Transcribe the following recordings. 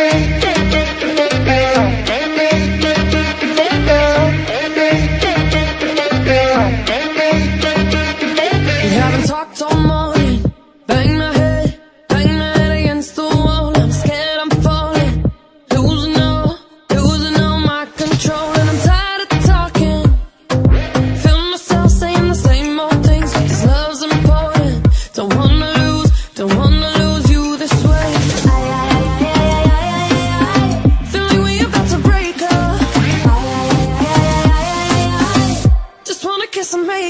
day.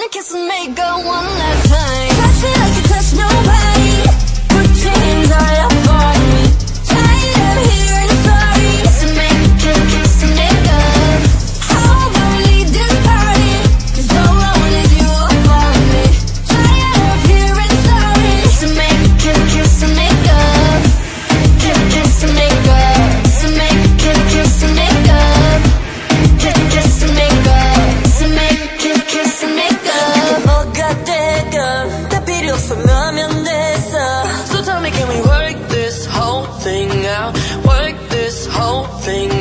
one kiss make go one last time. nothing